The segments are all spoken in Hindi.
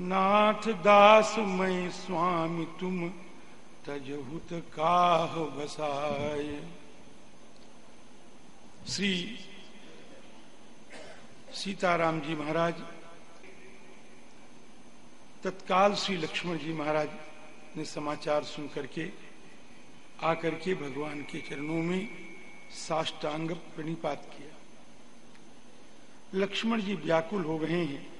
नाथ दास मैं स्वामी, तुम तजहुत काह बसाए। श्री सीताराम जी महाराज, तत्काल श्री लक्ष्मण जी महाराज ने समाचार सुन करके आकर के भगवान के चरणों में साष्टांग प्रणिपात किया। लक्ष्मण जी व्याकुल हो गए हैं।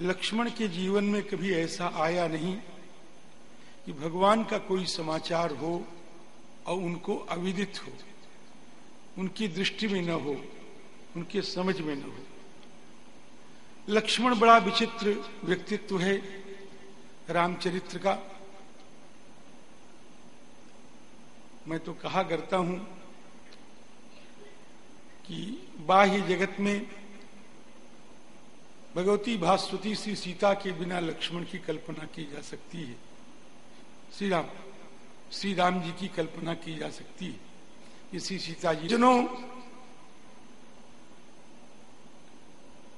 लक्ष्मण के जीवन में कभी ऐसा आया नहीं कि भगवान का कोई समाचार हो और उनको अविदित हो, उनकी दृष्टि में न हो, उनके समझ में न हो। लक्ष्मण बड़ा विचित्र व्यक्तित्व है रामचरित्र का। मैं तो कहा करता हूँ कि बाह्य जगत में भगवती भास्वती श्री सीता के बिना लक्ष्मण की कल्पना की जा सकती है। श्री राम श्री राम जी की कल्पना की जा सकती है। इसी सीता जी, जनों,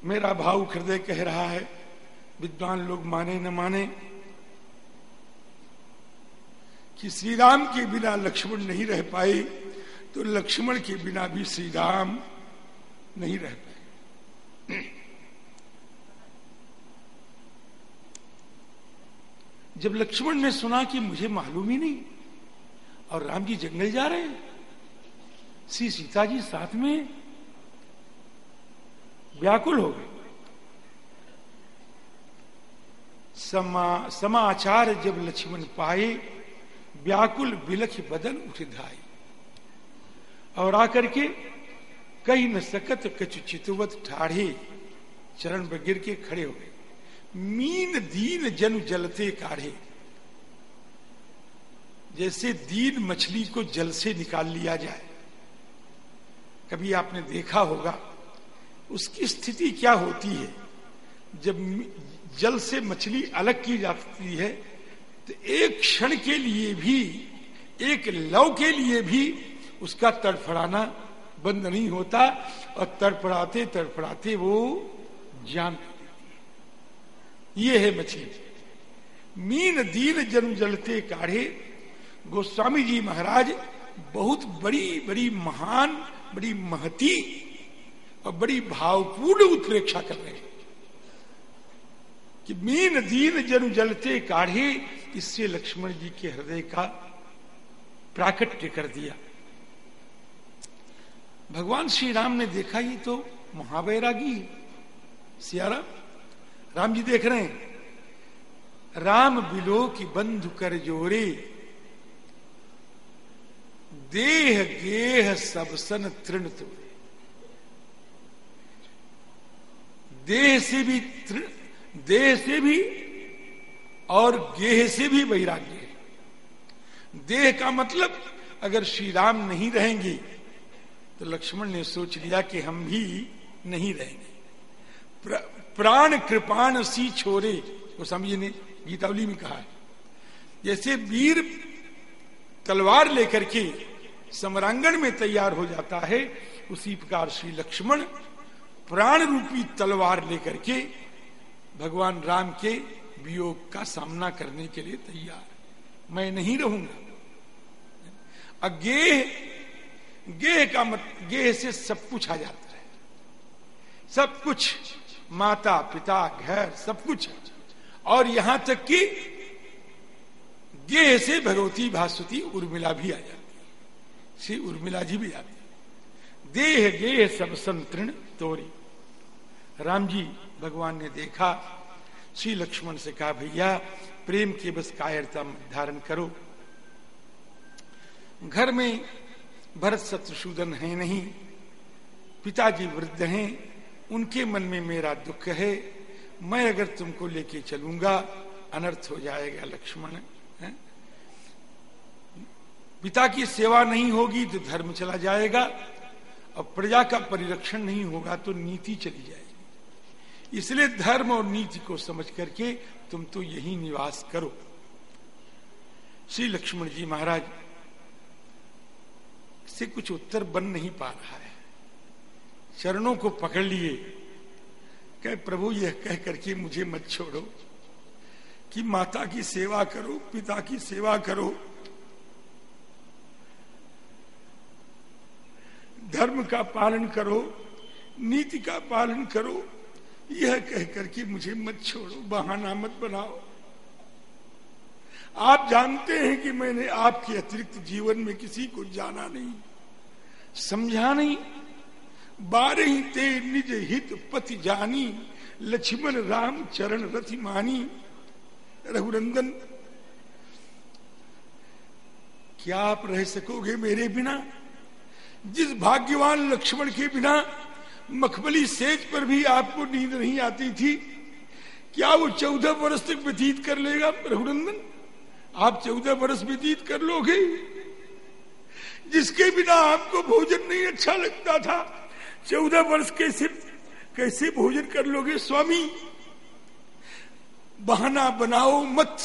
मेरा भाव हृदय कह रहा है, विद्वान लोग माने न माने, कि श्री राम के बिना लक्ष्मण नहीं रह पाए तो लक्ष्मण के बिना भी श्री राम नहीं रह पाए। जब लक्ष्मण ने सुना कि मुझे मालूम ही नहीं और राम जी जंगल जा रहे हैं श्री सीता जी साथ में व्याकुल हो गए। समा, समाचार जब लक्ष्मण पाए व्याकुल बिलख बदन उठ धाई और आकर के कहीं न सकत कछु चितवत ठाढ़े चरण पर गिर के खड़े हो गए। मीन दीन जन जलते काढ़े। जैसे दीन मछली को जल से निकाल लिया जाए। कभी आपने देखा होगा, उसकी स्थिति क्या होती है? जब जल से मछली अलग की जाती है तो एक क्षण के लिए भी, एक लव के लिए भी उसका तड़फड़ाना बंद नहीं होता, और तड़फड़ाते तड़फड़ाते वो जान ये है मछली। मीन दीन जन्म जलते काढ़े। गोस्वामी जी महाराज, बहुत बड़ी बड़ी महान, बड़ी महती और बड़ी भावपूर्ण उत्प्रेक्षा कर रहे हैं कि मीन दीन जन्म जलते काढ़े इससे लक्ष्मण जी के हृदय का प्राकट्य कर दिया। भगवान श्री राम ने देखा ही तो महावैरागी सियाराम राम जी देख रहे हैं। राम बिलो की बंधु कर जोरे। देह गेह सब सन तृण तोड़े। देह से भी देह से भी और गेह से भी वैराग्य देह का मतलब अगर श्री राम नहीं रहेंगे तो लक्ष्मण ने सोच लिया कि हम भी नहीं रहेंगे। प्राण कृपाण सी छोरे, वो समझिए ने गीतावली में कहा है। जैसे वीर तलवार लेकर के समरांगण में तैयार हो जाता है, उसी प्रकार श्री लक्ष्मण प्राण रूपी तलवार लेकर के भगवान राम के वियोग का सामना करने के लिए तैयार। मैं नहीं रहूँगा। अगेह, गेह का मत, गेह से सब कुछ आ जाता है। सब कुछ माता, पिता, घर, सब कुछ है। और यहाँ तक कि गेह से भगवती भास्वती उर्मिला भी आ जाती है। श्री उर्मिला जी भी आती देह, गेह, सब संतृण तोरी। राम जी, भगवान ने देखा, श्री लक्ष्मण से कहा, भैया, प्रेम के बस कायरता धारण करो। घर में भरत शत्रुशूदन है नहीं, पिताजी वृद्ध हैं उनके मन में मेरा दुख है। मैं अगर तुमको लेके चलूँगा, अनर्थ हो जाएगा लक्ष्मण पिता की सेवा नहीं होगी तो धर्म चला जाएगा, और प्रजा का परिरक्षण नहीं होगा तो नीति चली जाएगी। इसलिए धर्म और नीति को समझ करके तुम तो यही निवास करो। श्री लक्ष्मण जी महाराज से कुछ उत्तर बन नहीं पा रहा है। चरणों को पकड़ लिए। कह, प्रभु, यह कह करके मुझे मत छोड़ो कि माता की सेवा करो, पिता की सेवा करो। धर्म का पालन करो, नीति का पालन करो, यह कह करके मुझे मत छोड़ो, बहाना मत बनाओ। आप जानते हैं कि मैंने आपके अतिरिक्त जीवन में किसी को जाना नहीं, समझा नहीं बारह ते निज हित पति जानी, लक्ष्मण राम चरण रथि मानी। रघुनंदन, क्या आप रह सकोगे मेरे बिना? जिस भाग्यवान लक्ष्मण के बिना मखमली सेज पर भी आपको नींद नहीं आती थी, क्या वो चौदह वर्ष तक व्यतीत कर लेगा रघुनंदन? आप चौदह वर्ष व्यतीत कर लोगे। जिसके बिना आपको भोजन नहीं अच्छा लगता था चौदह वर्ष कैसे कैसे भोजन कर लोगे स्वामी? बहाना बनाओ मत।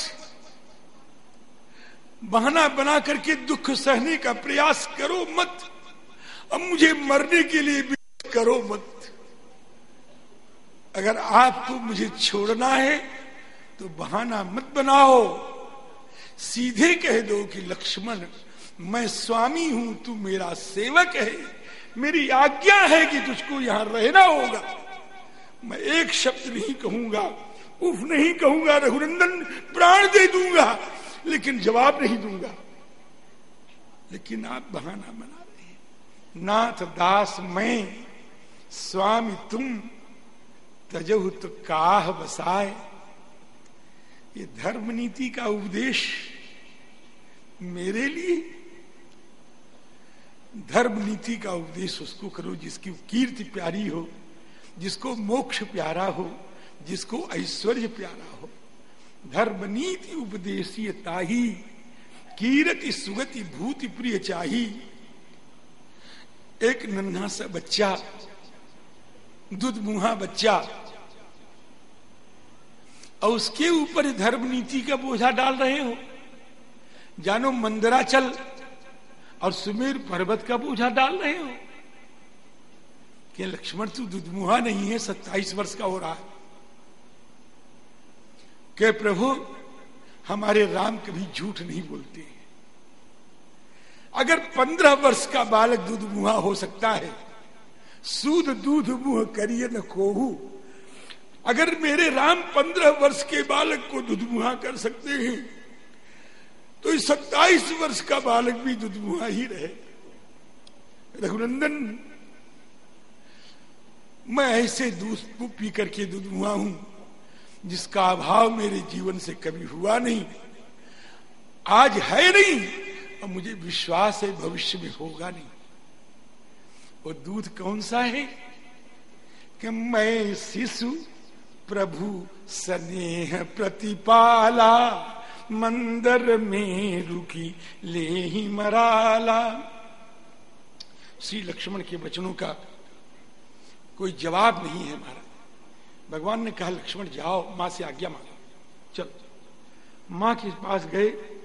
बहाना बना करके दुख सहने का प्रयास करो मत। अब मुझे मरने के लिए भी करो मत। अगर आपको मुझे छोड़ना है तो बहाना मत बनाओ। सीधे कह दो कि लक्ष्मण, मैं स्वामी हूँ, तू मेरा सेवक है। मेरी आज्ञा है कि तुझको यहाँ रहना होगा। मैं एक शब्द नहीं कहूँगा, उफ नहीं कहूँगा, रघुनंदन प्राण दे दूँगा, लेकिन जवाब नहीं दूँगा। लेकिन आप बहाना बना रहे हैं। नाथ दास मैं, स्वामी तुम तजहु तो काह बसाए। ये धर्म नीति का उपदेश मेरे लिए धर्म नीति का उपदेश उसको करो, जिसकी कीर्ति प्यारी हो, जिसको मोक्ष प्यारा हो, जिसको ऐश्वर्य प्यारा हो। धर्म नीति उपदेशीय ताही, कीरति सुगति भूति प्रिय चाही। एक नन्हा सा बच्चा दूध मुहा बच्चा, और उसके ऊपर धर्म नीति का बोझा डाल रहे हो। जानो मंदराचल और सुमेर पर्वत का बोझा डाल रहे हो। कि लक्ष्मण, तू दुधमुहा नहीं है, सत्ताईस वर्ष का हो रहा है। के प्रभु, हमारे राम कभी झूठ नहीं बोलते। अगर पंद्रह वर्ष का बालक दूध मुहा हो सकता है, सूद दूध मुह करिए न कोहू। अगर मेरे राम पंद्रह वर्ष के बालक को दुधमुहा कर सकते हैं तो सत्ताईस वर्ष का बालक भी दुधमुहा ही रहे। रघुनंदन, मैं ऐसे दूध पी करके दुधमुहा हूँ, जिसका अभाव मेरे जीवन से कभी हुआ नहीं। आज है नहीं, और मुझे विश्वास है भविष्य में होगा नहीं। वो दूध कौन सा है? कि मैं शिशु प्रभु स्नेह प्रतिपाला। मंदर में रुकी ले ही मराला। श्री लक्ष्मण के वचनों का कोई जवाब नहीं है महाराज। भगवान ने कहा, लक्ष्मण, जाओ, माँ से आज्ञा मांगो। चलो। माँ के पास गए।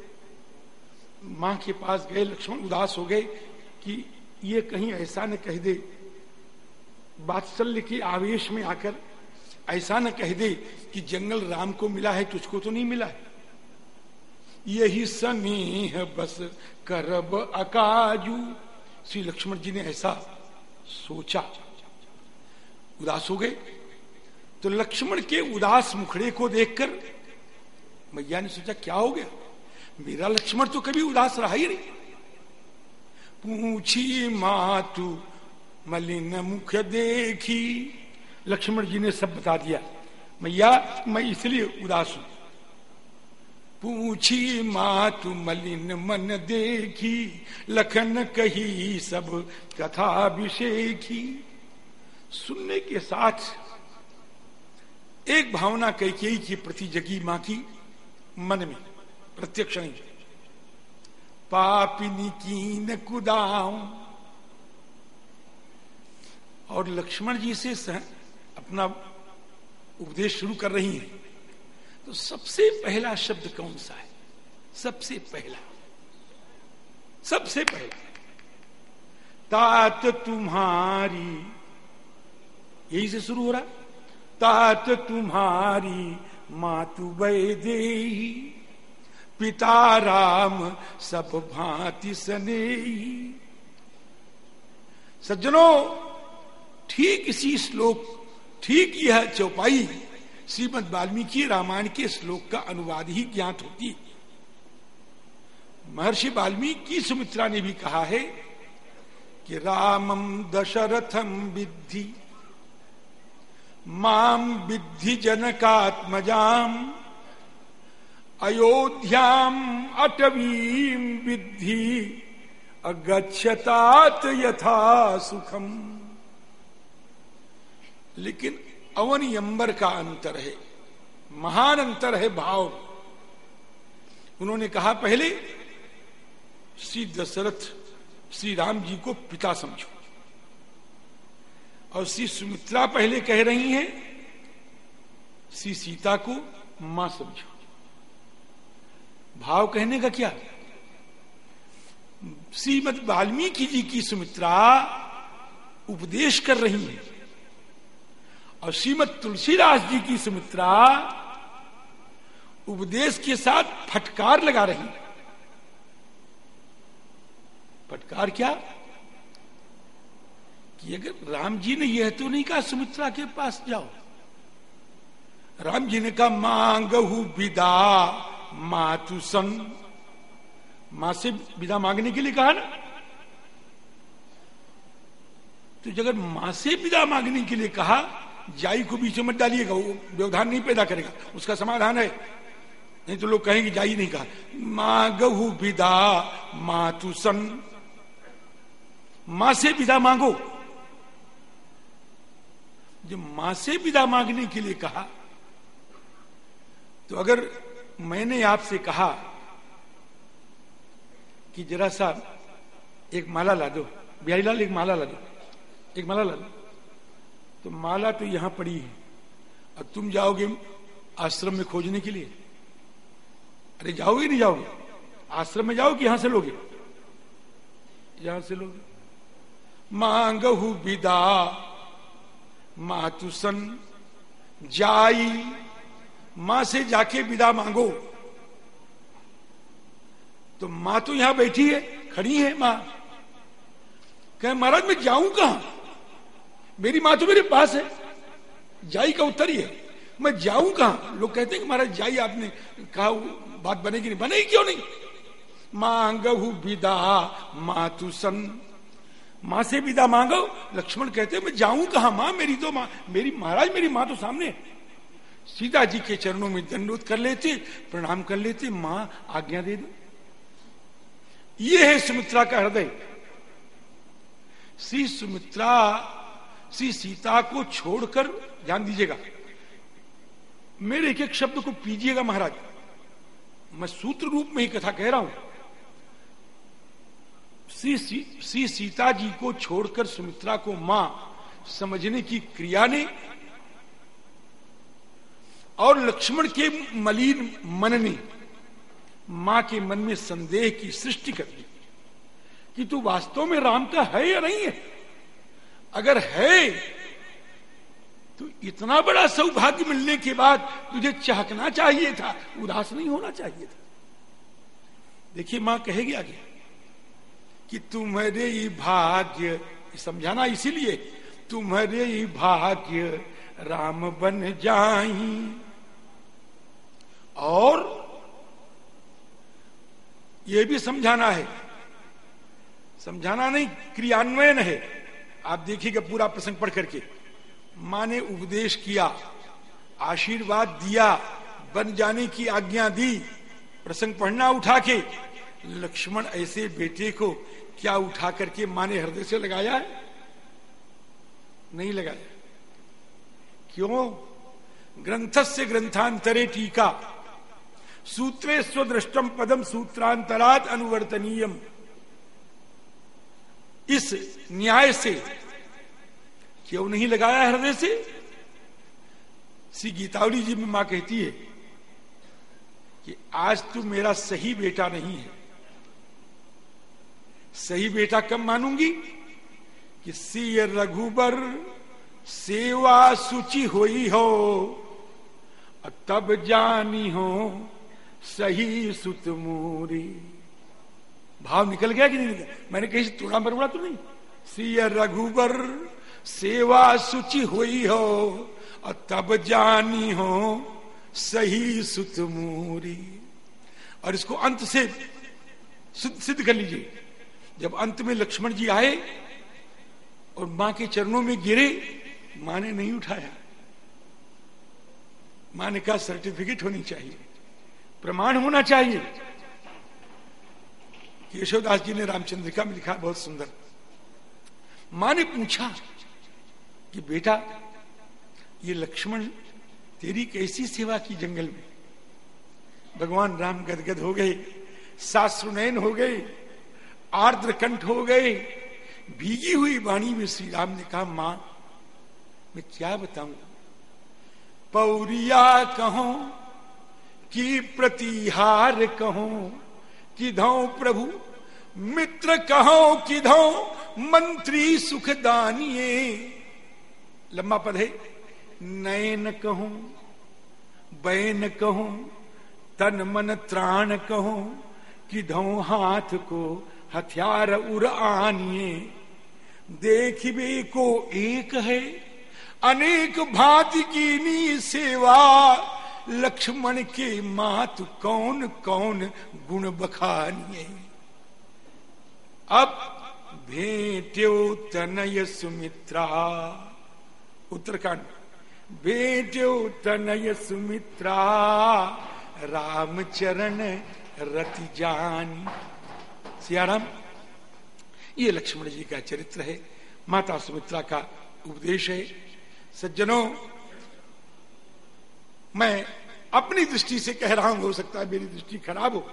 माँ के पास गए। लक्ष्मण उदास हो गए कि ये कहीं ऐसा न कह दे। बात्सल्य के आवेश में आकर ऐसा न कह दे कि जंगल राम को मिला है, तुझको तो नहीं मिला है। यही स्नेह बस करब अकाजू। श्री लक्ष्मण जी ने ऐसा सोचा। उदास हो गए। तो लक्ष्मण के उदास मुखड़े को देखकर मैया ने सोचा, क्या हो गया? मेरा लक्ष्मण तो कभी उदास रहा ही नहीं। पूछी मातु, मलिन मुख देखी। लक्ष्मण जी ने सब बता दिया। मैया, मैं इसलिए उदास हूँ। पूछी मातु मलिन मन देखी, लखन कही सब कथा अभिषेखी सुनने के साथ एक भावना कैकेयी की प्रति जगी माँ की मन में प्रत्यक्ष नहीं। पापिनी की न कुदाऊ। और लक्ष्मण जी से अपना उपदेश शुरू कर रही हैं। तो सबसे पहला शब्द कौन सा है? सबसे पहला। सबसे पहला। तात तुम्हारी। यही से शुरू हो रहा? तात तुम्हारी मातु दे पिता राम सब भांति सने सज्जनों, ठीक इसी श्लोक, ठीक यह चौपाई श्रीमद वाल्मीकि रामायण के श्लोक का अनुवाद ही ज्ञात होती। महर्षि वाल्मीकि सुमित्रा ने भी कहा है कि रामम दशरथम विद्धि माम विद्धि जनकात्मजाम, अयोध्याम अटवीम विद्धि अगछतात यथा सुखम लेकिन अवन यंबर का अंतर है, महान अंतर है भाव। उन्होंने कहा पहले, श्री दशरथ श्री राम जी को पिता समझो। और श्री सुमित्रा पहले कह रही हैं, श्री सीता को माँ समझो। भाव कहने का क्या? श्रीमद वाल्मीकि जी की सुमित्रा उपदेश कर रही है। और श्रीमद तुलसीदास जी की सुमित्रा उपदेश के साथ फटकार लगा रही फटकार क्या? कि अगर राम जी ने यह तो नहीं कहा सुमित्रा के पास जाओ। राम जी ने कहा, मांगहु विदा, मातु सन। माँ से विदा मांगने के लिए कहा ना। तो अगर माँ से विदा मांगने के लिए कहा जाई को बीच में डालिएगा, वो व्यवधान नहीं पैदा करेगा। उसका समाधान है। नहीं तो लोग कहेंगे, जाई नहीं कहा। मांगहु विदा, मातु सन। माँ से विदा मांगो। जब माँ से विदा मांगने के लिए कहा तो अगर मैंने आपसे कहा कि जरा सा एक माला ला दो बिहारी लाल एक माला ला दो, एक माला ला दो। तो माला तो यहाँ पड़ी है। अब तुम जाओगे आश्रम में खोजने के लिए? अरे जाओगे नहीं जाओगे? आश्रम में जाओ कि यहाँ से लोगे? यहाँ से लोगे। मांगहु विदा मातुसन जाई, माँ से जाके विदा मांगो। तो माँ तो यहाँ बैठी है, खड़ी है माँ। कह, महाराज, मैं जाऊँ कहाँ? मेरी माँ तो मेरे पास है। जाई का उत्तर ही है। मैं जाऊँ कहा? लोग कहते हैं कि महाराज, जाई आपने कहा बात बनेगी नहीं। बनेगी क्यों नहीं? मांगहु विदा मातु सन। माँ से विदा मांगो लक्ष्मण कहते मैं जाऊँ कहा? माँ, मेरी तो माँ, मेरी महाराज, मेरी माँ तो सामने सीता जी के चरणों में दंडोत कर लेते, प्रणाम कर लेते, माँ, आज्ञा दे दो। ये है सुमित्रा का हृदय। श्री सुमित्रा श्री सीता को छोड़कर ध्यान दीजिएगा। मेरे एक एक शब्द को पीजिएगा महाराज। मैं सूत्र रूप में ही कथा कह रहा हूँ। श्री श्री सीता जी को छोड़कर सुमित्रा को माँ समझने की क्रिया ने और लक्ष्मण के मलिन मन ने माँ के मन में संदेह की सृष्टि कर दी कि तू वास्तव में राम का है या नहीं है? अगर है तो इतना बड़ा सौभाग्य मिलने के बाद तुझे चहकना चाहिए था, उदास नहीं होना चाहिए था। देखिए, माँ कहेगी आगे कि तुम्हारे ही भाग्य, समझाना इसीलिए, तुम्हारे ही भाग्य राम बन जाई। और यह भी समझाना है, समझाना नहीं, क्रियान्वयन है। आप देखिएगा पूरा प्रसंग पढ़ करके। माँ ने उपदेश किया, आशीर्वाद दिया, बन जाने की आज्ञा दी। प्रसंग पढ़ना उठा के, लक्ष्मण ऐसे बेटे को क्या उठा करके माँ ने हृदय से लगाया है? नहीं लगाया। क्यों? ग्रंथ से ग्रंथांतरे टीका। सूत्रे स्वदृष्टम पदम सूत्रांतरात अनुवर्तनीयम। इस न्याय से। क्यों नहीं लगाया हृदय से? श्री गीतावली जी में माँ कहती है कि आज तू मेरा सही बेटा नहीं है। सही बेटा कब मानूँगी? कि सी रघुबर सेवा सुचि हुई हो तब जानी हो सही सुत मूरी। भाव निकल गया कि नहीं निकल मैंने कहीं तुड़ा बरबड़ा तो नहीं। सी रघुबर सेवा सुचि हुई हो, और तब जानी हो सही सुत और इसको अंत से सिद्ध कर लीजिए। जब अंत में लक्ष्मण जी आए और माँ के चरणों में गिरे, माँ ने नहीं उठाया। माँ ने कहा, सर्टिफिकेट होनी चाहिए। प्रमाण होना चाहिए। यशोदास जी ने रामचंद्रिका में लिखा बहुत सुंदर माँ ने पूछा कि बेटा ये लक्ष्मण तेरी कैसी सेवा की जंगल में भगवान राम गदगद हो गए सासुनैन हो गए आर्द्र कंठ हो गए भीगी हुई वाणी में श्री राम ने कहा माँ मैं क्या बताऊँ पौरिया कहो कि प्रतिहार कहो कि धो प्रभु? मित्र कहो कि धो मंत्री सुख दानिए लंबा पद है। नयन कहो, बैन कहो, तन मन त्राण कहो कि धो हाथ को हथियार उर आनिए। देखिबे को एक है, अनेक भांति की नी सेवा। लक्ष्मण के मात कौन कौन गुण बखानिए? अब भेट्यो तनय सुमित्रा। उत्तराखंड। भेट्यो तनय सुमित्रा, रामचरण रति जान। सियाराम, ये लक्ष्मण जी का चरित्र है, माता सुमित्रा का उपदेश है। सज्जनों मैं अपनी दृष्टि से कह रहा हूँ, हो सकता है मेरी दृष्टि खराब हो।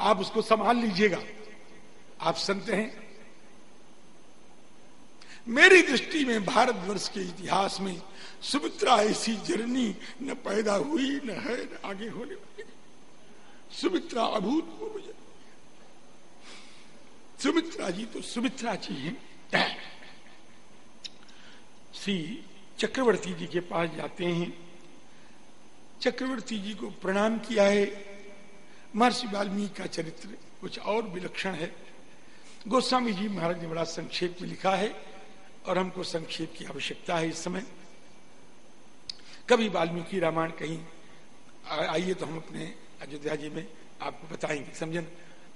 आप उसको संभाल लीजिएगा। आप सुनते हैं? मेरी दृष्टि में भारतवर्ष के इतिहास में सुमित्रा ऐसी जर्नी न पैदा हुई, न है, न आगे होने वाली। सुमित्रा अभूतपूर्व सुमित्रा जी तो सुमित्रा जी हैं। श्री चक्रवर्ती जी के पास जाते हैं। चक्रवर्ती जी को प्रणाम किया है। महर्षि वाल्मीकि का चरित्र कुछ और विलक्षण है। गोस्वामी जी महाराज ने बड़ा संक्षेप में लिखा है और हमको संक्षेप की आवश्यकता है इस समय। कभी वाल्मीकि रामायण कहीं आइए तो हम अपने अयोध्या जी में आपको बताएँगे। समझन?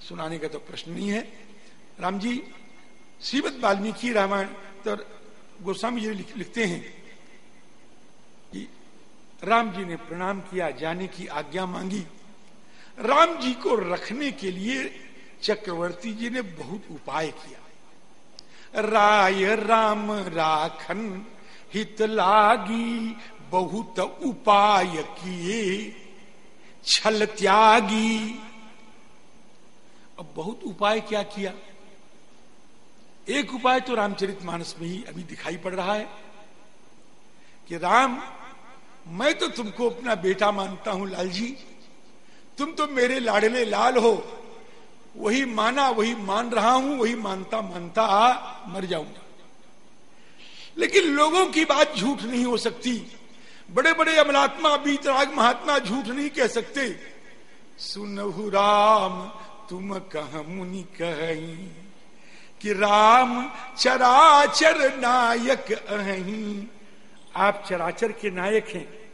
सुनाने का तो प्रश्न नहीं है। राम जी श्रीमद वाल्मीकि रामायण तो गोस्वामी जी लिख, लिखते हैं। राम जी ने प्रणाम किया, जाने की आज्ञा मांगी। राम जी को रखने के लिए चक्रवर्ती जी ने बहुत उपाय किया। राय राम राखन हित लागी, बहुत उपाय किए, छल त्यागी। अब बहुत उपाय क्या किया? एक उपाय तो रामचरित मानस में ही अभी दिखाई पड़ रहा है कि राम मैं तो तुमको अपना बेटा मानता हूँ लाल जी तुम तो मेरे लाडले लाल हो। वही माना, वही मान रहा हूँ, वही मानता मानता मर जाऊँगा। लेकिन लोगों की बात झूठ नहीं हो सकती। बड़े बड़े अमलात्मा बीतराग महात्मा झूठ नहीं कह सकते। सुनहु राम, तुम कह मुनि कही? कि राम चराचर नायक अही? आप चराचर के नायक हैं।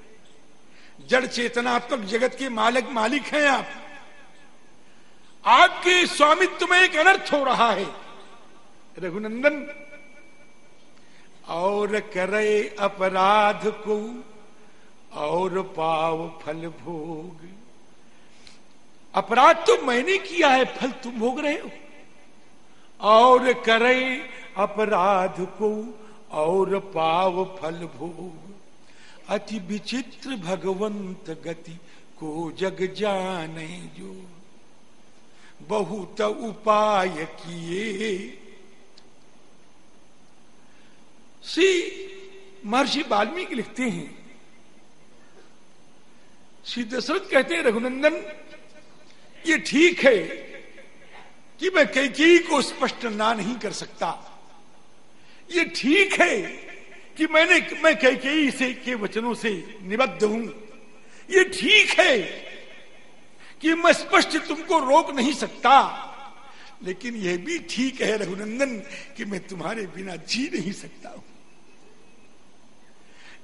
जड़ चेतनात्मक जगत के मालक मालिक हैं आप। आपके स्वामित्व में एक अनर्थ हो रहा है। रघुनंदन, और करे अपराध को, और पाव फल भोग। अपराध तो मैंने किया है, फल तुम भोग रहे हो। और करे अपराध को और पाव फल भोग। अति विचित्र भगवंत गति को जग जाने जो। बहुत उपाय किए। श्री महर्षि वाल्मीकि लिखते हैं। श्री दशरथ कहते हैं, रघुनंदन, ये ठीक है कि मैं कैकेयी को स्पष्ट ना नहीं कर सकता। ये ठीक है कि मैंने, मैं कई से के वचनों से निबद्ध हूँ। ये ठीक है कि मैं स्पष्ट तुमको रोक नहीं सकता, लेकिन यह भी ठीक है रघुनंदन कि मैं तुम्हारे बिना जी नहीं सकता हूँ।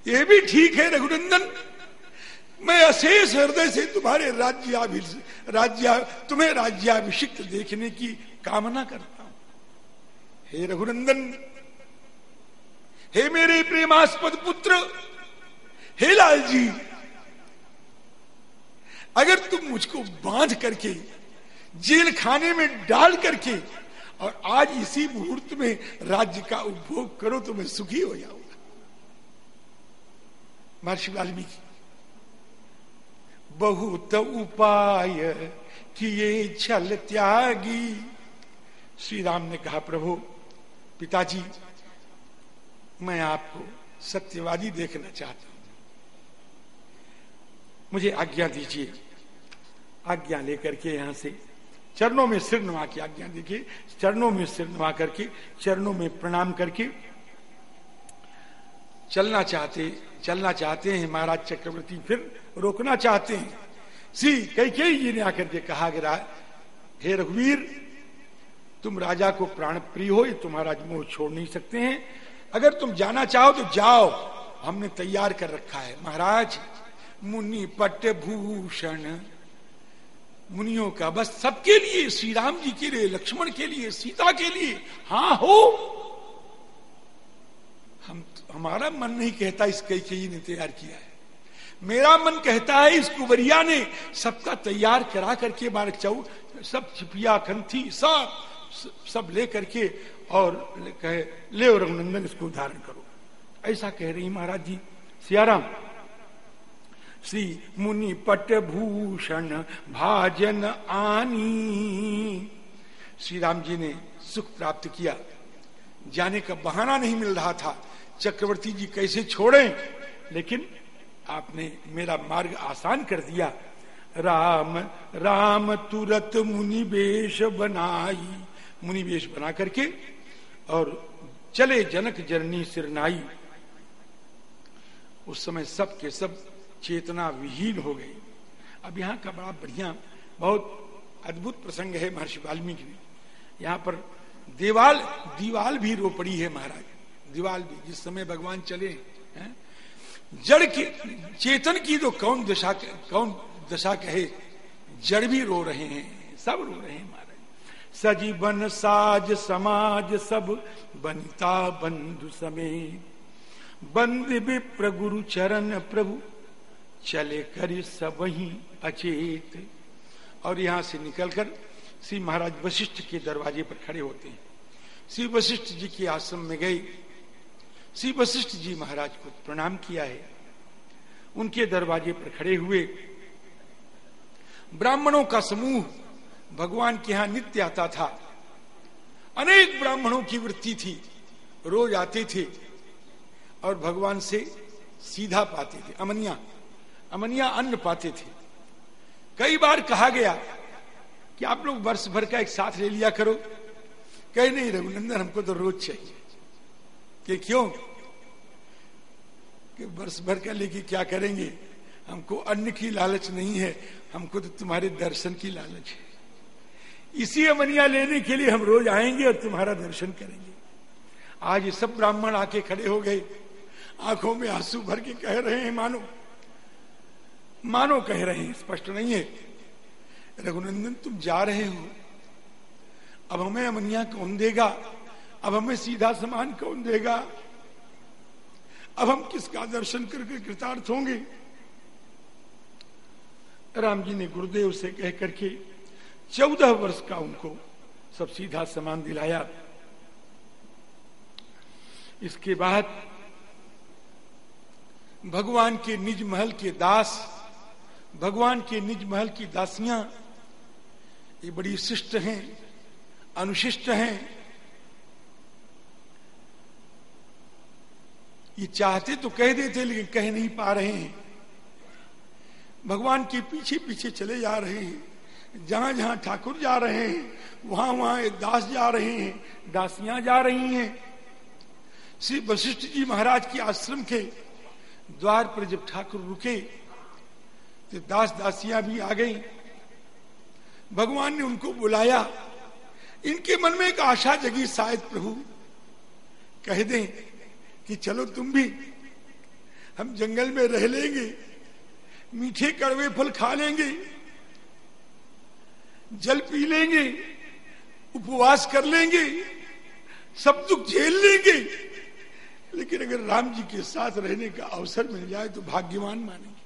यह भी ठीक है रघुनंदन, मैं अशेष हृदय से तुम्हारे राज्य राज्य, तुम्हें राज्याभिषिक्त देखने की कामना करता हूँ। हे रघुनंदन हे मेरे प्रेमास्पद पुत्र, हे लाल जी अगर तुम मुझको बाँध करके, जेल खाने में डाल करके, और आज इसी मुहूर्त में राज्य का उपभोग करो तो मैं सुखी हो जाऊँगा। महर्षि वाल्मीकि, बहुत उपाय किए, छल त्यागी। श्री राम ने कहा, प्रभु, पिताजी मैं आपको सत्यवादी देखना चाहता हूँ। मुझे आज्ञा दीजिए। आज्ञा लेकर के यहाँ से चरणों में सिर नवा की आज्ञा देखिए चरणों में सिर नवा करके, चरणों में प्रणाम करके चलना चाहते चलना चाहते हैं महाराज चक्रवर्ती। फिर रोकना चाहते हैं। सी, कई कई जी ने आकर के कहा गया हे रघुवीर, तुम राजा को प्राण प्रिय हो, ये तुम्हारा मोह छोड़ नहीं सकते हैं। अगर तुम जाना चाहो तो जाओ। हमने तैयार कर रखा है। महाराज, मुनि पट भूषण मुनियों का बस सबके लिए श्री राम जी के लिए, लक्ष्मण के लिए, सीता के लिए। हाँ हो। हम हमारा मन नहीं कहता इस कई ने तैयार किया है। मेरा मन कहता है इस कुबरिया ने सबका तैयार करा करके बारक चाऊ सब छिपिया कंथी सब सब ले करके और कहे, ले रघुनंदन इसको धारण करो। ऐसा कह रही महाराज जी, सियाराम, श्री मुनि पट भूषण भाजन आनी। श्री राम जी ने सुख प्राप्त किया। जाने का बहाना नहीं मिल रहा था, चक्रवर्ती जी कैसे छोड़े? लेकिन आपने मेरा मार्ग आसान कर दिया। राम राम तुरत मुनि वेश बनाई। मुनि वेश बना करके और चले जनक जननी सिरनाई। उस समय सब के सब चेतना विहीन हो गई। अब यहाँ का बड़ा बढ़िया, बहुत अद्भुत प्रसंग है महर्षि वाल्मीकि यहाँ पर देवाल, दीवाल भी रो पड़ी है महाराज। दीवाल भी, जिस समय भगवान चले, हैं। जड़ की, चेतन की तो कौन दशा कौन दशा कहे? जड़ भी रो रहे हैं, सब रो रहे हैं सजीवन साज समाज सब बनता बंधु समेत। बंद विप्र गुरु चरण प्रभु, चले कर सब ही अचेत। और यहाँ से निकलकर श्री महाराज वशिष्ठ के दरवाजे पर खड़े होते हैं। श्री वशिष्ठ जी के आश्रम में गए। श्री वशिष्ठ जी महाराज को प्रणाम किया है। उनके दरवाजे पर खड़े हुए। ब्राह्मणों का समूह भगवान के यहाँ नित्य आता था। अनेक ब्राह्मणों की वृत्ति थी। रोज आते थे और भगवान से सीधा पाते थे। अमनिया अमनिया अन्न पाते थे। कई बार कहा गया कि आप लोग वर्ष भर का एक साथ ले लिया करो। कहीं, नहीं रघुनंदन, हमको तो रोज चाहिए। कि क्यों? कि वर्ष भर का लेके क्या करेंगे? हमको अन्न की लालच नहीं है। हमको तो तुम्हारे दर्शन की लालच है। इसी अमनिया लेने के लिए हम रोज आएँगे और तुम्हारा दर्शन करेंगे। आज ये सब ब्राह्मण आके खड़े हो गए। आँखों में आँसू भर के कह रहे हैं, मानो। मानो कह रहे हैं, स्पष्ट नहीं है। रघुनंदन, तुम जा रहे हो। अब हमें अमनिया कौन देगा? अब हमें सीधा समान कौन देगा? अब हम किसका दर्शन करके कृतार्थ होंगे? राम जी ने गुरुदेव से कह करके चौदह वर्ष का उनको सब सीधा समान दिलाया। इसके बाद भगवान के निज महल के दास, भगवान के निज महल की दासियाँ ये बड़ी शिष्ट हैं, अनुशिष्ट हैं। ये चाहते तो कह देते लेकिन कह नहीं पा रहे हैं। भगवान के पीछे पीछे चले जा रहे हैं। जहाँ जहाँ ठाकुर जा रहे हैं, वहाँ वहाँ दास जा रहे हैं, दासियाँ जा रही हैं। श्री वशिष्ठ जी महाराज के आश्रम के द्वार पर जब ठाकुर रुके तो दास दासियाँ भी आ गई। भगवान ने उनको बुलाया। इनके मन में एक आशा जगी, शायद प्रभु, कह दें कि चलो तुम भी, हम जंगल में रह लेंगे, मीठे कड़वे फल खा लेंगे। जल पी लेंगे, उपवास कर लेंगे, सब दुख झेल लेंगे। लेकिन अगर राम जी के साथ रहने का अवसर मिल जाए तो भाग्यवान मानेंगे।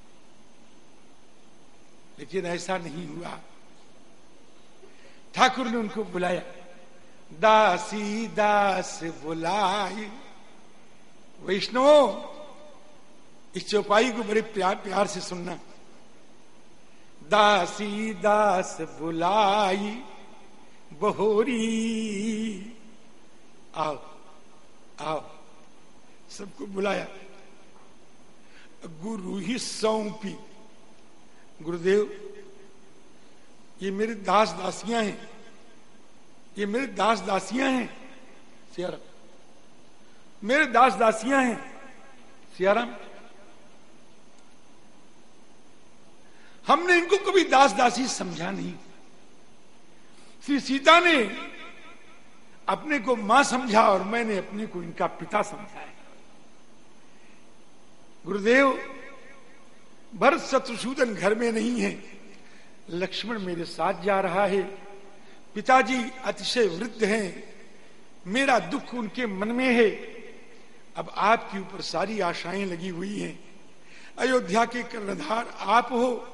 लेकिन ऐसा नहीं हुआ। ठाकुर ने उनको बुलाया। दासी, दास बुलाए। वैष्णव, इस चौपाई को बड़े प्यार प्यार से सुनना। दासी दास बुलाई बहोरी। आओ आओ, सबको बुलाया। गुरु ही सौंपी। गुरुदेव, ये मेरे दास दासियाँ हैं। ये मेरे दास दासियाँ हैं, सियाराम। मेरे दास दासियाँ हैं, सियाराम। हमने इनको कभी दास दासी समझा नहीं। श्री सीता ने अपने को माँ समझा और मैंने अपने को इनका पिता समझा है। गुरुदेव, भरत शत्रुसूदन घर में नहीं है। लक्ष्मण मेरे साथ जा रहा है। पिताजी अतिशय वृद्ध हैं। मेरा दुख उनके मन में है। अब आपके ऊपर सारी आशाएँ लगी हुई हैं। अयोध्या के कर्णधार आप हो।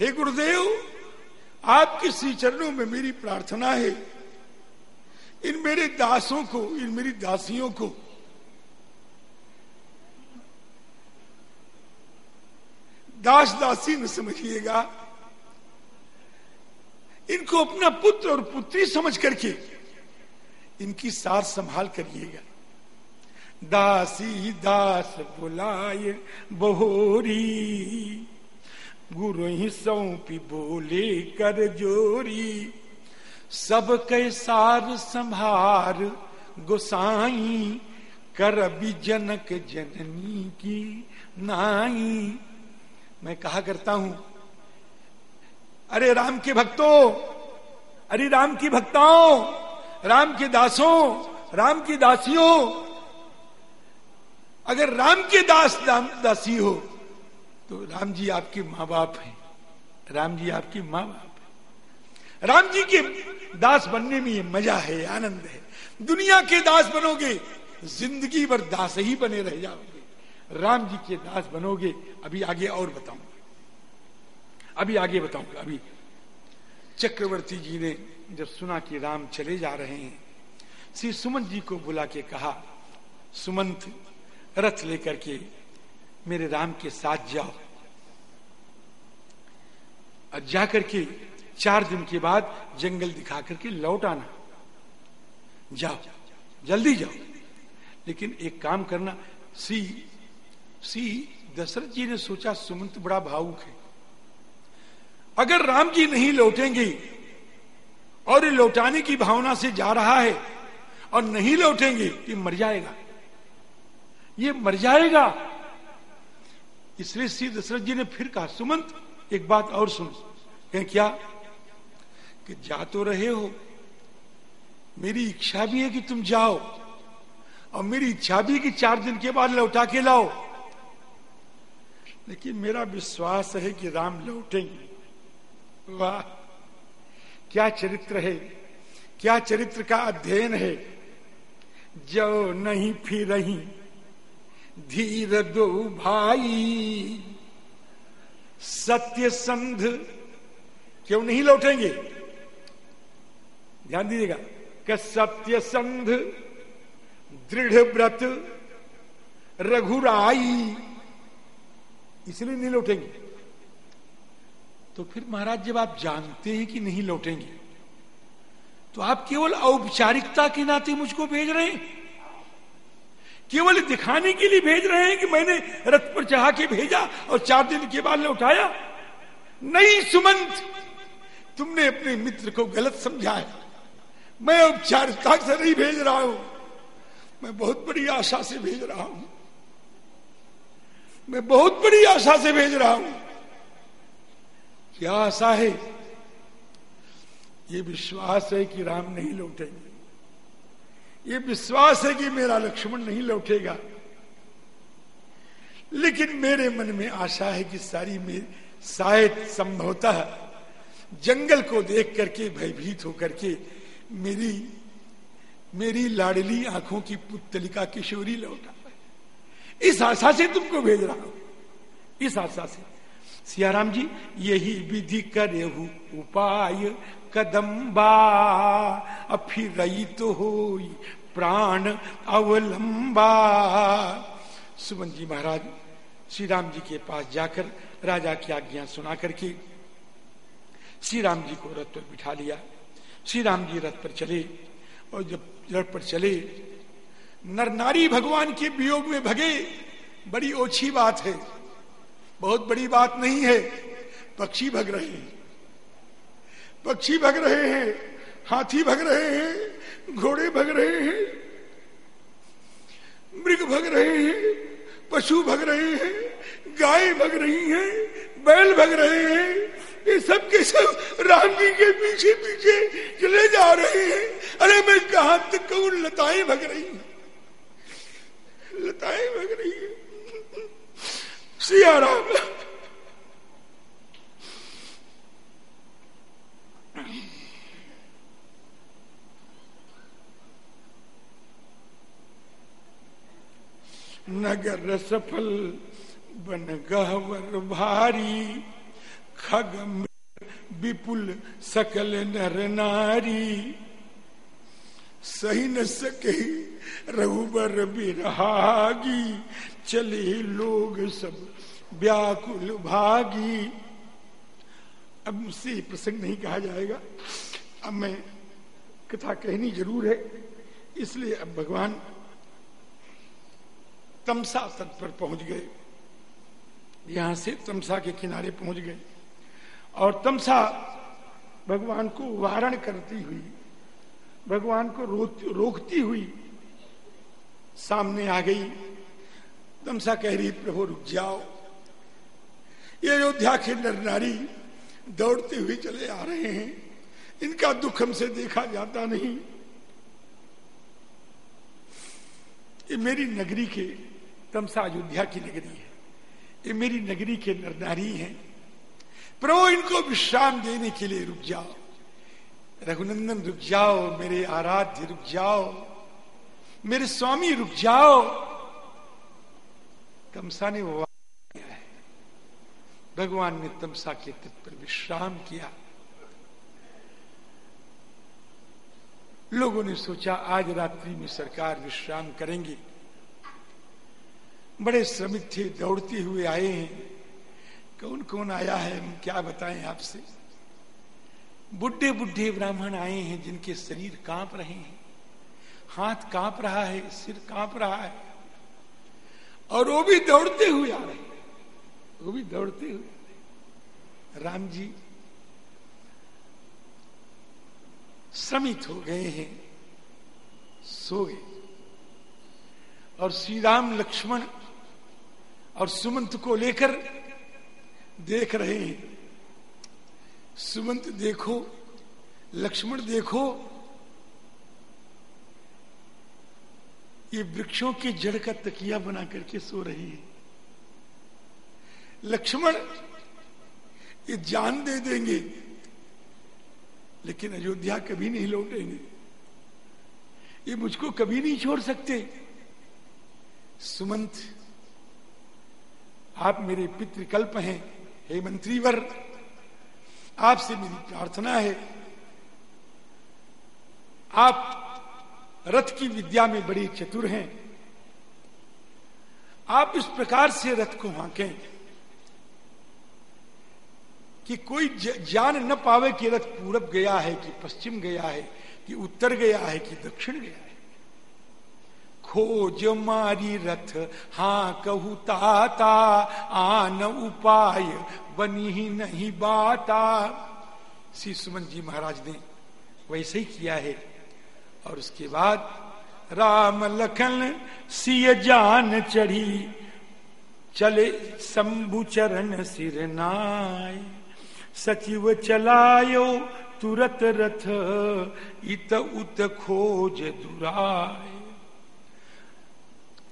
हे गुरुदेव आपके श्री चरणों में मेरी प्रार्थना है। इन मेरे दासों को, इन मेरी दासियों को, दास दासी न समझिएगा। इनको अपना पुत्र और पुत्री समझ करके इनकी सार संभाल करिएगा। दासी दास बुलाए, बहोरी। गुरु ही सौंपी बोले, कर जोरी, सब के सार संभार, गोसाई, कर जनक जननी की नाई। मैं कहा करता हूँ, अरे राम के भक्तों, अरे राम की भक्ताओं, राम के दासों, राम की दासियों, अगर राम के दास दासी हो तो राम जी आपके माँ बाप हैं। राम जी आपकी माँ बाप है। राम जी के दास बनने में ये मज़ा है, आनंद है। दुनिया के दास बनोगे, ज़िंदगी भर दास ही बने रह जाओगे। राम जी के दास बनोगे, अभी आगे और बताऊँगा। अभी आगे बताऊँगा, अभी। चक्रवर्ती जी ने जब सुना कि राम चले जा रहे हैं, श्री सुमंत जी को बुला के कहा, सुमंत, रथ लेकर के मेरे राम के साथ जाओ। और जाकर के चार दिन के बाद जंगल दिखा करके लौट आना। जाओ, जल्दी जाओ। लेकिन एक काम करना, सी सी दशरथ जी ने सोचा सुमंत बड़ा भावुक है। अगर राम जी नहीं लौटेंगे और ये लौटाने की भावना से जा रहा है और नहीं लौटेंगे, ये मर जाएगा। ये मर जाएगा। इसलिए श्री दशरथ जी ने फिर कहा, सुमंत, एक बात और सुन। कहें, क्या? कि जा तो रहे हो। मेरी इच्छा भी है कि तुम जाओ, और मेरी इच्छा भी कि चार दिन के बाद लौटा के लाओ। लेकिन मेरा विश्वास है कि राम लौटेंगे। वाह! क्या चरित्र है, क्या चरित्र का अध्ययन है। जो नहीं फिर रही धीर दो भाई। सत्य संध क्यों नहीं लौटेंगे? ध्यान दीजिएगा कि सत्य संध, दृढ़ व्रत, रघुराई, इसलिए नहीं लौटेंगे। तो फिर महाराज, जब आप जानते हैं कि नहीं लौटेंगे तो आप केवल औपचारिकता के नाते मुझको भेज रहे हैं? केवल दिखाने के लिए भेज रहे हैं कि मैंने रथ पर चढ़ा के भेजा और चार दिन के बाद लौटाया नहीं, सुमंत, तुमने अपने मित्र को गलत समझा है मैं औपचारिकता से नहीं भेज रहा हूँ। मैं बहुत बड़ी आशा से भेज रहा हूँ। मैं बहुत बड़ी आशा से भेज रहा हूँ। क्या आशा है? ये विश्वास है कि राम नहीं लौटेंगे। ये विश्वास है कि मेरा लक्ष्मण नहीं लौटेगा। लेकिन मेरे मन में आशा है कि सारी में शायद संभवतः जंगल को देख करके, भयभीत होकर के मेरी मेरी लाडली आँखों की पुतलिका किशोरी लौटा। इस आशा से तुमको भेज रहा हूँ। इस आशा से। सियाराम जी, यही विधि करे उपाय। कदम्बा फिर रही तो हो प्राण अवलंबा। सुमन जी महाराज श्री राम जी के पास जाकर राजा की आज्ञा सुना करके श्री राम जी को रथ पर बिठा लिया। श्री राम जी रथ पर चले और जब रथ पर चले, नर नारी भगवान के वियोग में भगे, बड़ी ओछी बात है। बहुत बड़ी बात नहीं है, पक्षी भग रहे हैं। पक्षी भग रहे हैं, हाथी भग रहे हैं, घोड़े भग रहे हैं, मृग भग रहे हैं, पशु भग रहे हैं, गाय भग रही हैं, बैल भग रहे हैं, ये सब के सब राम जी के पीछे पीछे चले जा रहे हैं। अरे मैं कहा तक कहूँ, लताएँ भग रही हैं। लताएँ भग रही है। सिया राम नगर सफल बन गहवर भारी खग विपुल सकल नर नारी। सही न सके रघुबर बिरहागी चले लोग सब व्याकुल भागी। अब मुझसे ये प्रसंग नहीं कहा जाएगा। अब मैं कथा कहनी ज़रूर है। इसलिए अब भगवान तमसा तट पर पहुँच गए। यहाँ से तमसा के किनारे पहुँच गए। और तमसा भगवान को वारण करती हुई, भगवान को रोकती हुई सामने आ गई। तमसा कह रही, प्रभु, रुक जाओ। ये अयोध्या के नर नारी दौड़ते हुए चले आ रहे हैं। इनका दुख हमसे देखा जाता नहीं। ये मेरी नगरी के, तमसा अयोध्या की नगरी है। ये मेरी नगरी के नरनारी हैं। प्रभु इनको विश्राम देने के लिए रुक जाओ। रघुनंदन, रुक जाओ। मेरे आराध्य, रुक जाओ। मेरे स्वामी, रुक जाओ। तमसा ने वो भगवान ने तमसा के तट पर विश्राम किया। लोगों ने सोचा, आज रात्रि में सरकार विश्राम करेंगे। बड़े श्रमिक थे, दौड़ते हुए आए हैं। कौन कौन आया है, हम क्या बताएँ आपसे? बुढ़े बुढ़े ब्राह्मण आए हैं, जिनके शरीर काँप रहे हैं। हाथ काँप रहा है, सिर काँप रहा है। और वो भी दौड़ते हुए आ रहे हैं। वो भी दौड़ते हुए। राम जी श्रमित हो गए हैं, सो गए। और श्री राम लक्ष्मण और सुमंत को लेकर देख रहे हैं। सुमंत देखो, लक्ष्मण देखो, ये वृक्षों की जड़ का तकिया बना करके सो रहे है। लक्ष्मण, ये जान दे देंगे, लेकिन अयोध्या कभी नहीं लौटेंगे। ये मुझको कभी नहीं छोड़ सकते। सुमंत, आप मेरे पितृकल्प हैं, हे मंत्रीवर, आपसे मेरी प्रार्थना है। आप रथ की विद्या में बड़े चतुर हैं। आप इस प्रकार से रथ को हाकें। कि कोई जान न पावे कि रथ पूरब गया है, कि पश्चिम गया है, कि उत्तर गया है, कि दक्षिण गया है। खोज मारी रथ हाँ कहू ताता, आन उपाय, बनी ही नहीं बाता श्री सुमन जी महाराज ने वैसे ही किया है। और उसके बाद राम लखन सिय जान चढ़ी, चले शंभु चरण सिर नाय सचिव चलायो तुरत रथ, इत उत खोज दुराय।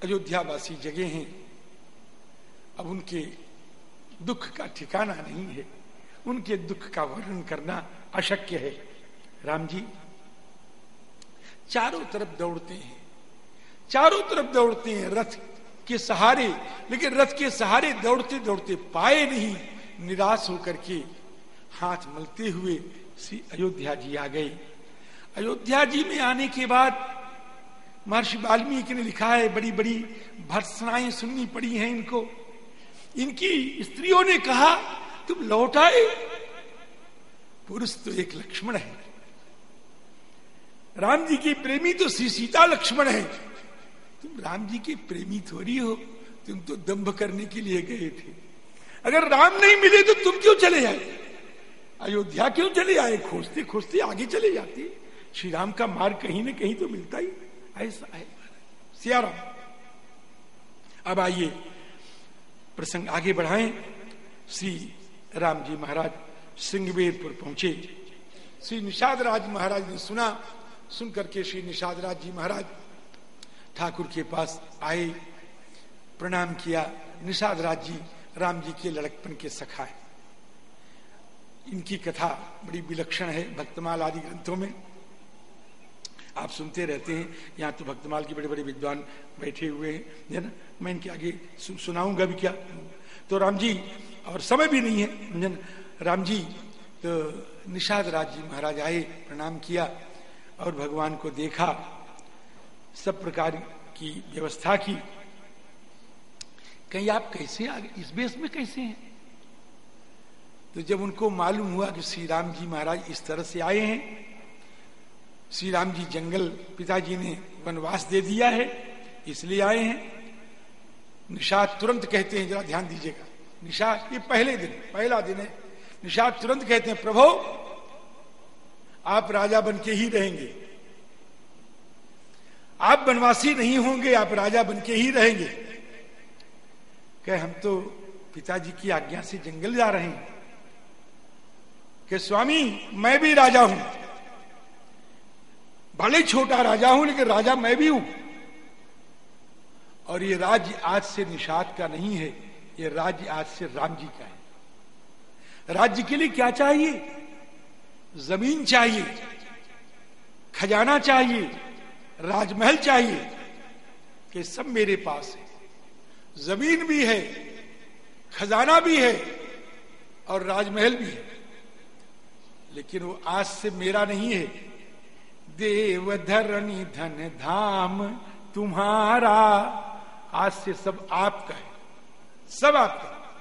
अयोध्यावासी जगह हैं। अब उनके दुख का ठिकाना नहीं है। उनके दुख का वर्णन करना अशक्य है। राम जी, चारों तरफ़ दौड़ते हैं। चारों तरफ़ दौड़ते हैं रथ के सहारे, लेकिन रथ के सहारे दौड़ते दौड़ते पाए नहीं, निराश होकर के हाथ मलते हुए श्री अयोध्या जी आ गए। अयोध्या जी में आने के बाद महर्षि वाल्मीकि ने लिखा है बड़ी बड़ी भर्सनाएँ सुननी पड़ी हैं इनको। इनकी स्त्रियों ने कहा, तुम लौट आए। पुरुष तो एक लक्ष्मण है। राम जी के प्रेमी तो श्री सीता लक्ष्मण है। तुम राम जी के प्रेमी थोड़ी हो। तुम तो दंभ करने के लिए गए थे। अगर राम नहीं मिले तो तुम क्यों चले आए? अयोध्या क्यों चले आए? खोजते खोजते आगे चले जाती। श्री राम का मार्ग कहीं ना कहीं तो मिलता ही ऐसा है। सियाराम, अब आइए प्रसंग आगे बढ़ाएँ। श्री राम जी महाराज सिंहवेरपुर पहुँचे। श्री निषाद राज महाराज ने सुना सुन करके श्री निषाद राज जी महाराज ठाकुर के पास आए, प्रणाम किया। निषाद राज जी, राम जी के लड़कपन के सखा है। इनकी कथा बड़ी विलक्षण है भक्तमाल आदि ग्रंथों में। आप सुनते रहते हैं यहाँ तो भक्तमाल के बड़े बड़े विद्वान बैठे हुए हैं है ना? मैं इनके आगे सु, सुनाऊँगा भी क्या? तो राम जी और समय भी नहीं है राम जी तो निषाद राज जी महाराज आए प्रणाम किया और भगवान को देखा सब प्रकार की व्यवस्था की। कहीं आप कैसे आ गए इस बेस में कैसे हैं? तो जब उनको मालूम हुआ कि श्री राम जी महाराज इस तरह से आए हैं, श्री राम जी जंगल पिताजी ने वनवास दे दिया है, इसलिए आए हैं। निषाद तुरंत कहते हैं, जरा ध्यान दीजिएगा। निषाद, ये पहले दिन, पहला दिन है। निषाद तुरंत कहते हैं, प्रभो, आप राजा बन के ही रहेंगे। आप वनवासी नहीं होंगे, आप राजा बन के ही रहेंगे। कह, हम तो पिताजी की आज्ञा से जंगल जा रहे हैं। कि स्वामी, मैं भी राजा हूँ। भले छोटा राजा हूँ, लेकिन राजा मैं भी हूँ। और ये राज्य आज से निषाद का नहीं है, ये राज्य आज से राम जी का है। राज्य के लिए क्या चाहिए? ज़मीन चाहिए, खजाना चाहिए, राजमहल चाहिए, कि सब मेरे पास है। ज़मीन भी है, खजाना भी है, और राजमहल भी है। लेकिन वो आज से मेरा नहीं है। देव धरणी धन धाम तुम्हारा, आज से सब आपका है। सब आपका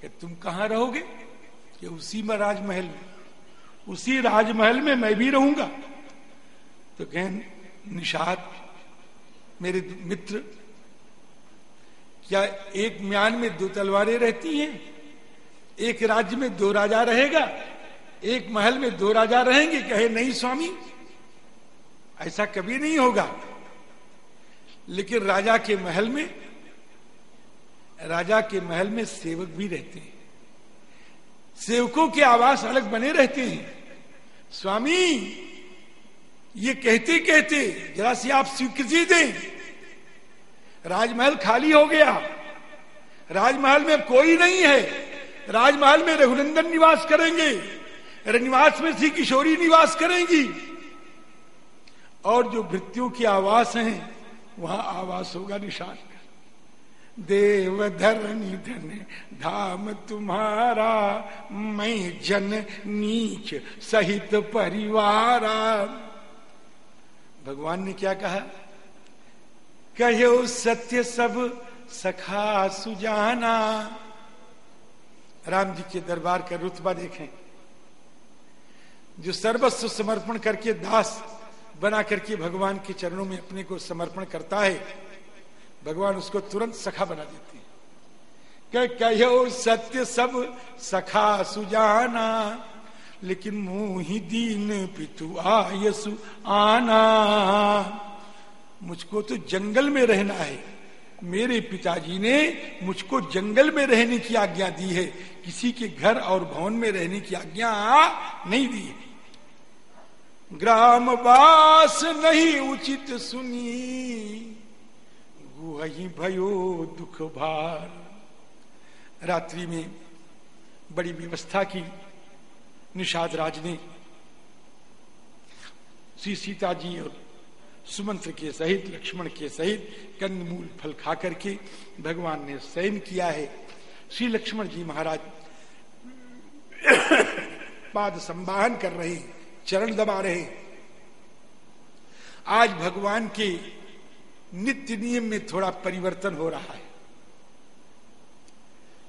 कि तुम कहाँ रहोगे? कि उसी में राजमहल में। उसी राजमहल में मैं भी रहूँगा। तो कहें, निषाद, मेरे मित्र, क्या एक म्यान में दो तलवारें रहती हैं? एक राज्य में दो राजा रहेगा? एक महल में दो राजा रहेंगे, कहे, नहीं स्वामी, ऐसा कभी नहीं होगा। लेकिन राजा के महल में, राजा के महल में सेवक भी रहते हैं। सेवकों के आवास अलग बने रहते हैं। स्वामी, ये कहते कहते जरा सी आप स्वीकृति दें। राजमहल खाली हो गया। राजमहल में कोई नहीं है। राजमहल में रघुनंदन निवास करेंगे। निवास में सी किशोरी निवास करेंगी। और जो वृत्तियों की आवास है, वहाँ आवास होगा निशान। देव धरणी धन, धाम तुम्हारा, मैं जन नीच सहित परिवारा। भगवान ने क्या कहा? कहो सत्य सब सखा सुजाना। राम जी के दरबार का रुतबा देखें। जो सर्वस्व समर्पण करके दास बना करके भगवान के चरणों में अपने को समर्पण करता है, भगवान उसको तुरंत सखा बना देते हैं। कहो सत्य सब सखा सुजाना, लेकिन मुँह दीन पितु आयसु आना। मुझको तो जंगल में रहना है। मेरे पिताजी ने मुझको जंगल में रहने की आज्ञा दी है। किसी के घर और भवन में रहने की आज्ञा नहीं दी है। ग्रामवास नहीं उचित सुनी। गुही भयो दुख भार। रात्रि में बड़ी व्यवस्था की। निषाद राज ने श्री सीता जी और सुमंत्र के सहित, लक्ष्मण के सहित कंदमूल फल खा करके भगवान ने शयन किया है। श्री लक्ष्मण जी महाराज पाद संवाहन कर रहे हैं। चरण दबा रहे आज भगवान के नित्य नियम में थोड़ा परिवर्तन हो रहा है।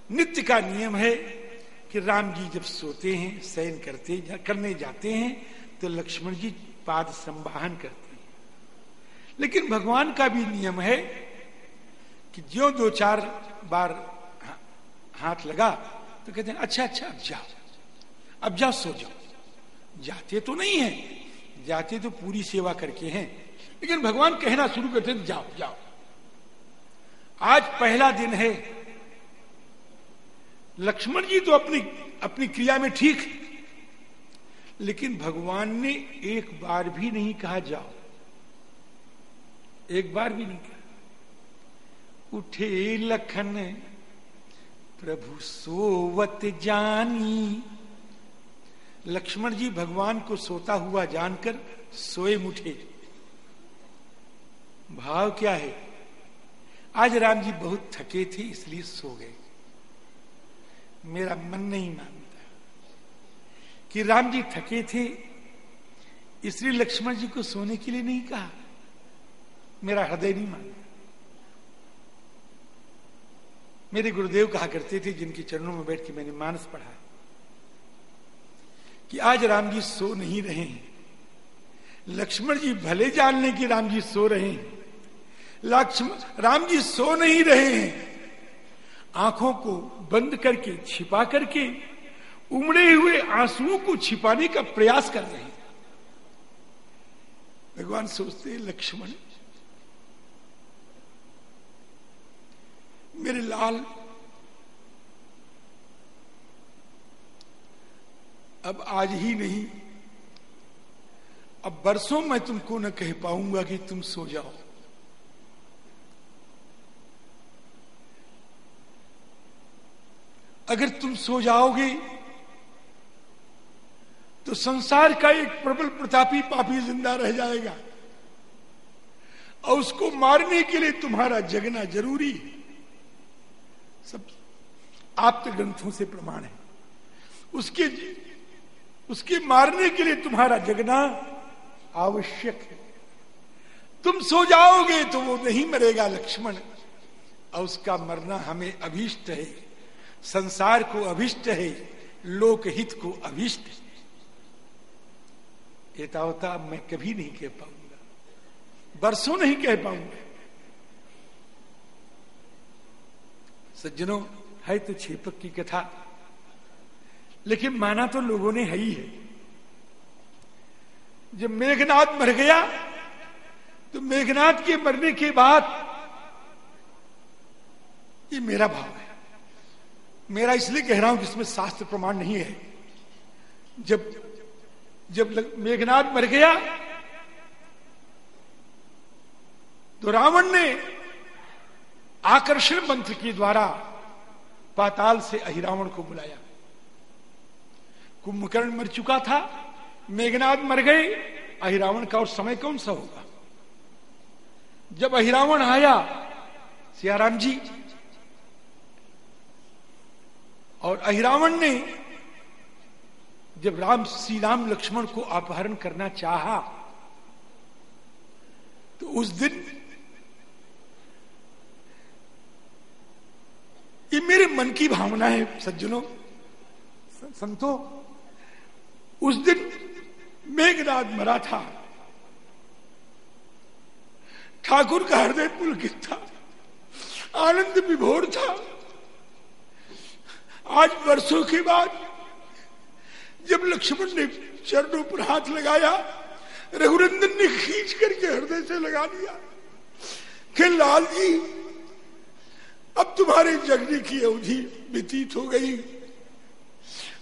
नित्य का नियम है कि राम जी जब सोते हैं शयन करते जा, करने जाते हैं तो लक्ष्मण जी पाद संवाहन करते हैं। लेकिन भगवान का भी नियम है कि जो दो चार बार हाथ लगा तो कहते हैं अच्छा अच्छा अब जाओ। अब जाओ सो जाओ। जाते तो नहीं है, जाते तो पूरी सेवा करके हैं, लेकिन भगवान कहना शुरू करते जाओ जाओ। आज पहला दिन है। लक्ष्मण जी तो अपनी अपनी क्रिया में ठीक, लेकिन भगवान ने एक बार भी नहीं कहा, जाओ। एक बार भी नहीं कहा। उठे लखन, प्रभु सोवत जानी लक्ष्मण जी भगवान को सोता हुआ जानकर सोए मुठे। भाव क्या है? आज राम जी बहुत थके थे, इसलिए सो गए। मेरा मन नहीं मानता कि राम जी थके थे, इसलिए लक्ष्मण जी को सोने के लिए नहीं कहा। मेरा हृदय नहीं मानता। मेरे गुरुदेव कहा करते थे, जिनके चरणों में बैठ के मैंने मानस पढ़ा। कि आज राम जी सो नहीं रहे हैं। लक्ष्मण जी भले जान जानने की राम जी सो रहे हैं, लक्ष्मण राम जी सो नहीं रहे हैं। आँखों को बंद करके, छिपा करके, उमड़े हुए आंसुओं को छिपाने का प्रयास कर रहे हैं। भगवान सोचते लक्ष्मण, मेरे लाल अब आज ही नहीं। अब बरसों मैं तुमको न कह पाऊँगा कि तुम सो जाओ। अगर तुम सो जाओगे तो संसार का एक प्रबल प्रतापी पापी ज़िंदा रह जाएगा। और उसको मारने के लिए तुम्हारा जगना ज़रूरी। सब आप ग्रंथों से प्रमाण है। उसके उसके मारने के लिए तुम्हारा जगना आवश्यक है। तुम सो जाओगे तो वो नहीं मरेगा, लक्ष्मण। और उसका मरना हमें अभिष्ट है। संसार को अभिष्ट है, लोकहित को अभिष्ट है। एतावता मैं कभी नहीं कह पाऊँगा। बरसों नहीं कह पाऊँगा। सज्जनों, है तो छेपक की कथा। लेकिन माना तो लोगों ने है ही है। जब मेघनाथ मर गया तो मेघनाथ के मरने के बाद ये मेरा भाव है। मेरा इसलिए कह रहा हूँ कि इसमें शास्त्र प्रमाण नहीं है। जब जब मेघनाथ मर गया तो रावण ने आकर्षण मंत्र के द्वारा पाताल से अहिरावण को बुलाया। कुंभकर्ण मर चुका था मेघनाथ मर गए, अहिरावण का और समय कौन सा होगा? जब अहिरावण आया, सियाराम जी, और अहिरावण ने जब राम श्री राम लक्ष्मण को अपहरण करना चाहा तो उस दिन, ये मेरे मन की भावना है, सज्जनों संतो उस दिन मेघनाथ मरा था। ठाकुर का हृदय पुलकित था। आनंद विभोर था। आज वर्षों के बाद जब लक्ष्मण ने चरणों पर हाथ लगाया, रघुनंदन ने खींच करके हृदय से लगा दिया। कि लाल जी, अब तुम्हारे जगने की अवधि व्यतीत हो गई।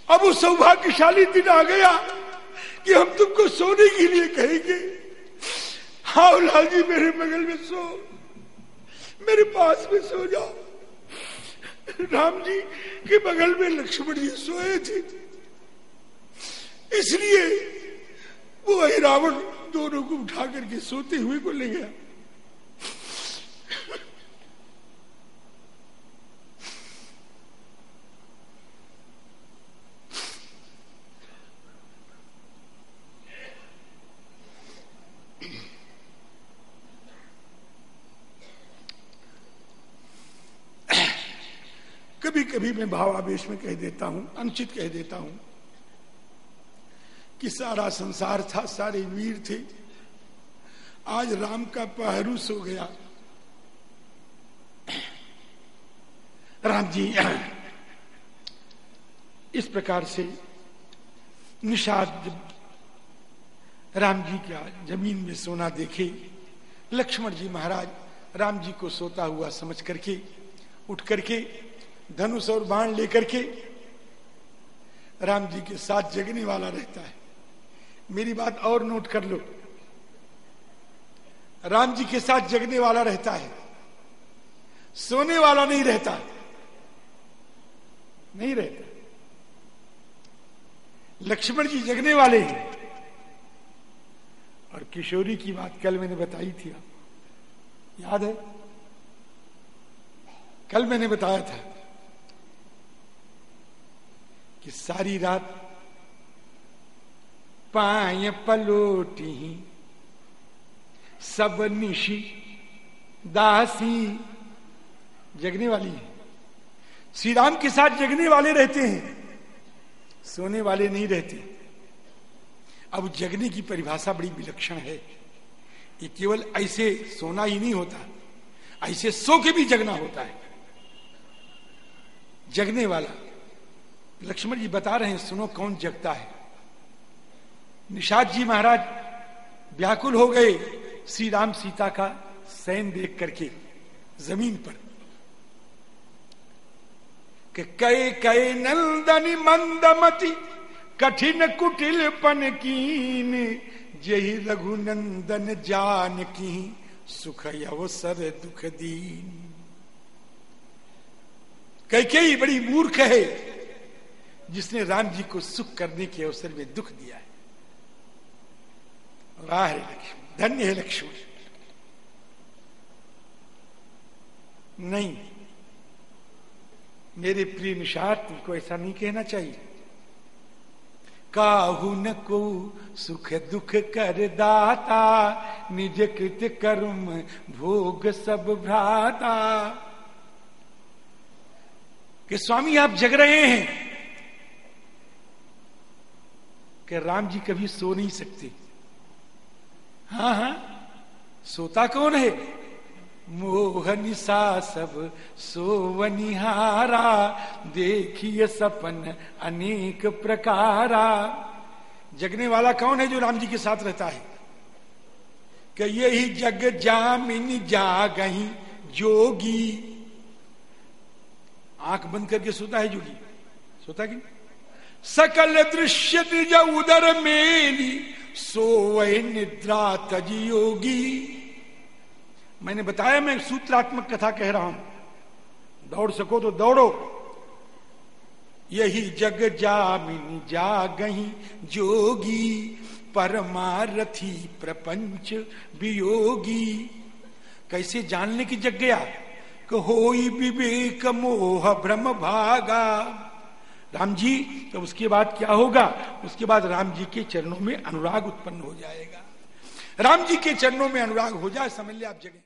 अब वो सौभाग्यशाली दिन आ गया कि हम तुमको सोने के लिए कहेंगे हाँ लाल जी मेरे बगल में सो। मेरे पास में सो जाओ। राम जी के बगल में लक्ष्मण जी सोए थे। इसलिए वो रावण दोनों को उठा करके सोते हुए को ले गया। कभी मैं भावावेश में कह देता हूँ, अनुचित कह देता हूँ कि सारा संसार था, सारे वीर थे। आज राम का पहरू सो गया। राम जी, इस प्रकार से निषाद राम जी का ज़मीन में सोना देखे, लक्ष्मण जी महाराज राम जी को सोता हुआ समझ करके, उठ करके धनुष और बाण लेकर के राम जी के साथ जगने वाला रहता है। मेरी बात और नोट कर लो। राम जी के साथ जगने वाला रहता है। सोने वाला नहीं रहता। नहीं रहता। लक्ष्मण जी जगने वाले हैं। और किशोरी की बात कल मैंने बताई थी आप याद है? कल मैंने बताया था। कि सारी रात पाए पलोटी सब निशी दासी जगने वाली है। श्री राम के साथ जगने वाले रहते हैं, सोने वाले नहीं रहते। अब जगने की परिभाषा बड़ी विलक्षण है। ये केवल ऐसे सोना ही नहीं होता, ऐसे सो के भी जगना होता है। जगने वाला लक्ष्मण जी बता रहे हैं, सुनो कौन जगता है। निषाद जी महाराज, व्याकुल हो गए श्री राम सीता का सैन देख करके ज़मीन पर। कि कई कई नंदनी मंदमती, कठिन कुटिल पन कीन, जही रघुनंदन जान की सुख अवसर दुख दीन। कई कई बड़ी मूर्ख है जिसने राम जी को सुख करने के अवसर में दुख दिया है। वाह है लक्ष्मण, धन्य है लक्ष्मण। नहीं, मेरे प्रिय निषाद को ऐसा नहीं कहना चाहिए। काहू न को सुख दुख कर दाता, निज कृत कर्म भोग सब भ्राता। कि स्वामी, आप जग रहे हैं। कि राम जी कभी सो नहीं सकते। हाँ हाँ। सोता कौन है? मोहन सा सब सोवनिहारा, देखिए सपन अनेक प्रकारा। जगने वाला कौन है जो राम जी के साथ रहता है? कि यही जग जामिन जा गही जोगी। आँख बंद करके सोता है जोगी? सोता कि सकल दृश्य निज उदर मेली सोए निद्रा तजियोगी मैंने बताया, मैं सूत्रात्मक कथा कह रहा हूँ। दौड़ सको तो दौड़ो। यही जग जामिन जा गही जोगी, परमारथी प्रपंच वियोगी। कैसे जानने की जग गया? हो विवेक मोह भ्रम भागा। राम जी तो उसके बाद क्या होगा? उसके बाद राम जी के चरणों में अनुराग उत्पन्न हो जाएगा। राम जी के चरणों में अनुराग हो जाए, समझ लिया आप जगह।